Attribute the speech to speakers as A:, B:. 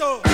A: esto.